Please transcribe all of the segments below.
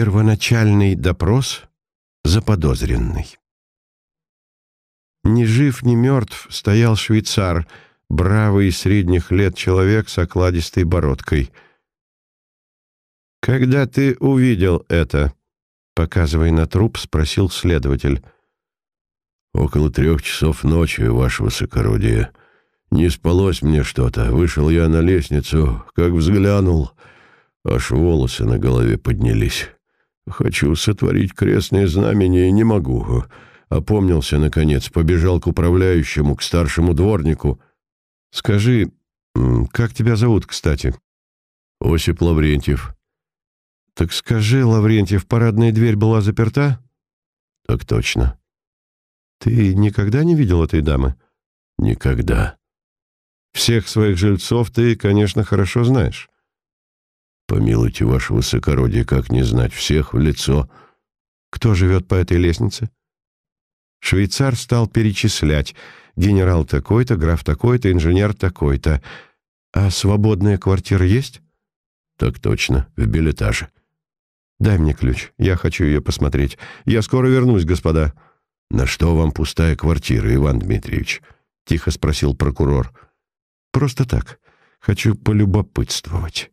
Первоначальный допрос заподозренный. Ни жив, ни мертв стоял швейцар, бравый средних лет человек с окладистой бородкой. «Когда ты увидел это?» — показывая на труп, спросил следователь. «Около трех часов ночи, ваше высокородие. Не спалось мне что-то. Вышел я на лестницу, как взглянул, аж волосы на голове поднялись». Хочу сотворить крестное знамение и не могу. Опомнился, наконец, побежал к управляющему, к старшему дворнику. Скажи, как тебя зовут, кстати? Осип Лаврентьев. Так скажи, Лаврентьев, парадная дверь была заперта? Так точно. Ты никогда не видел этой дамы? Никогда. Всех своих жильцов ты, конечно, хорошо знаешь. Помилуйте, ваше высокородие, как не знать всех в лицо. Кто живет по этой лестнице? Швейцар стал перечислять. Генерал такой-то, граф такой-то, инженер такой-то. А свободная квартира есть? Так точно, в билетаже. Дай мне ключ, я хочу ее посмотреть. Я скоро вернусь, господа. На что вам пустая квартира, Иван Дмитриевич? Тихо спросил прокурор. Просто так. Хочу полюбопытствовать.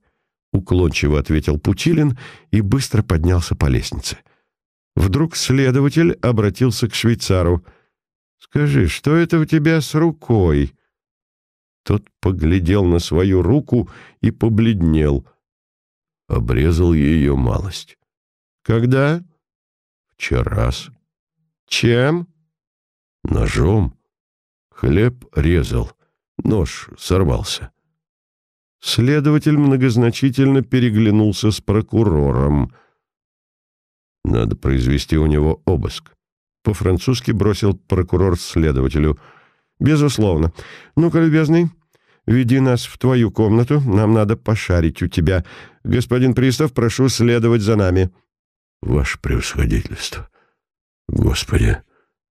Уклончиво ответил Путилин и быстро поднялся по лестнице. Вдруг следователь обратился к швейцару. «Скажи, что это у тебя с рукой?» Тот поглядел на свою руку и побледнел. Обрезал ее малость. «Когда?» «Вчерас». «Чем?» «Ножом. Хлеб резал. Нож сорвался». Следователь многозначительно переглянулся с прокурором. «Надо произвести у него обыск». По-французски бросил прокурор следователю. «Безусловно. Ну-ка, любезный, веди нас в твою комнату. Нам надо пошарить у тебя. Господин пристав, прошу следовать за нами». «Ваше превосходительство! Господи,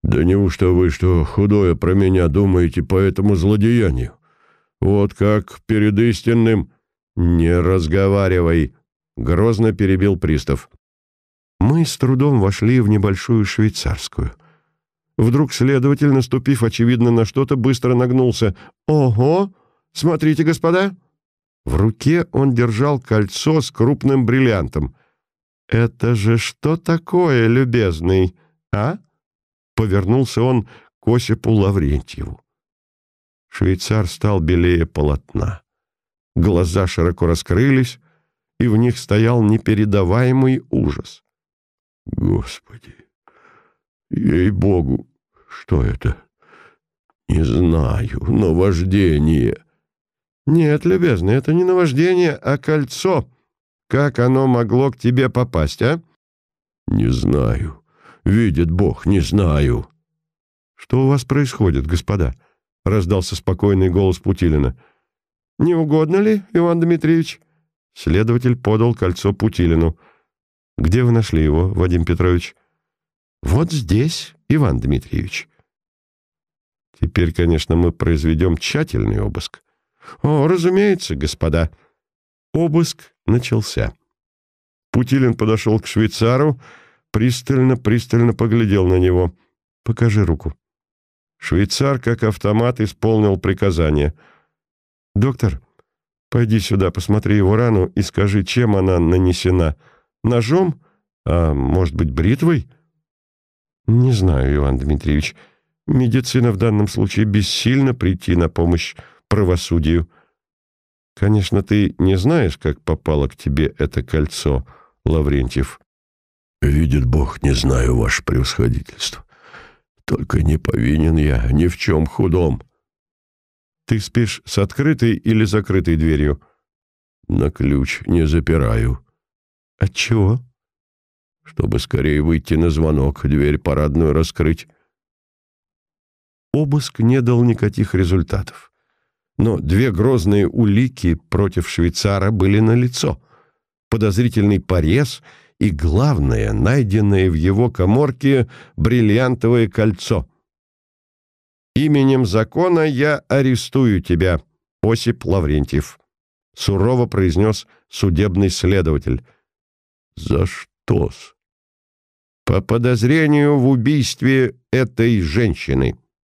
да неужто вы что худое про меня думаете по этому злодеянию?» Вот как перед истинным... Не разговаривай, грозно перебил пристав. Мы с трудом вошли в небольшую швейцарскую. Вдруг следователь, наступив, очевидно, на что-то, быстро нагнулся. «Ого! Смотрите, господа!» В руке он держал кольцо с крупным бриллиантом. «Это же что такое, любезный, а?» Повернулся он к Осипу Лаврентьеву. Швейцар стал белее полотна. Глаза широко раскрылись, и в них стоял непередаваемый ужас. «Господи! Ей-богу! Что это? Не знаю. Наваждение!» «Нет, любезный, это не наваждение, а кольцо. Как оно могло к тебе попасть, а?» «Не знаю. Видит Бог, не знаю». «Что у вас происходит, господа?» — раздался спокойный голос Путилина. «Не угодно ли, Иван Дмитриевич?» Следователь подал кольцо Путилину. «Где вы нашли его, Вадим Петрович?» «Вот здесь, Иван Дмитриевич». «Теперь, конечно, мы произведем тщательный обыск». «О, разумеется, господа». Обыск начался. Путилин подошел к швейцару, пристально-пристально поглядел на него. «Покажи руку». Швейцар, как автомат, исполнил приказание. «Доктор, пойди сюда, посмотри его рану и скажи, чем она нанесена. Ножом? А может быть, бритвой?» «Не знаю, Иван Дмитриевич. Медицина в данном случае бессильно прийти на помощь правосудию. Конечно, ты не знаешь, как попало к тебе это кольцо, Лаврентьев». «Видит Бог, не знаю, ваше превосходительство. Только не повинен я ни в чем худом. Ты спишь с открытой или закрытой дверью? На ключ не запираю. Отчего? Чтобы скорее выйти на звонок, дверь парадную раскрыть. Обыск не дал никаких результатов. Но две грозные улики против швейцара были налицо. Подозрительный порез — и, главное, найденное в его коморке бриллиантовое кольцо. «Именем закона я арестую тебя, Осип Лаврентьев», — сурово произнес судебный следователь. «За «Кто-с?» «По подозрению в убийстве этой женщины».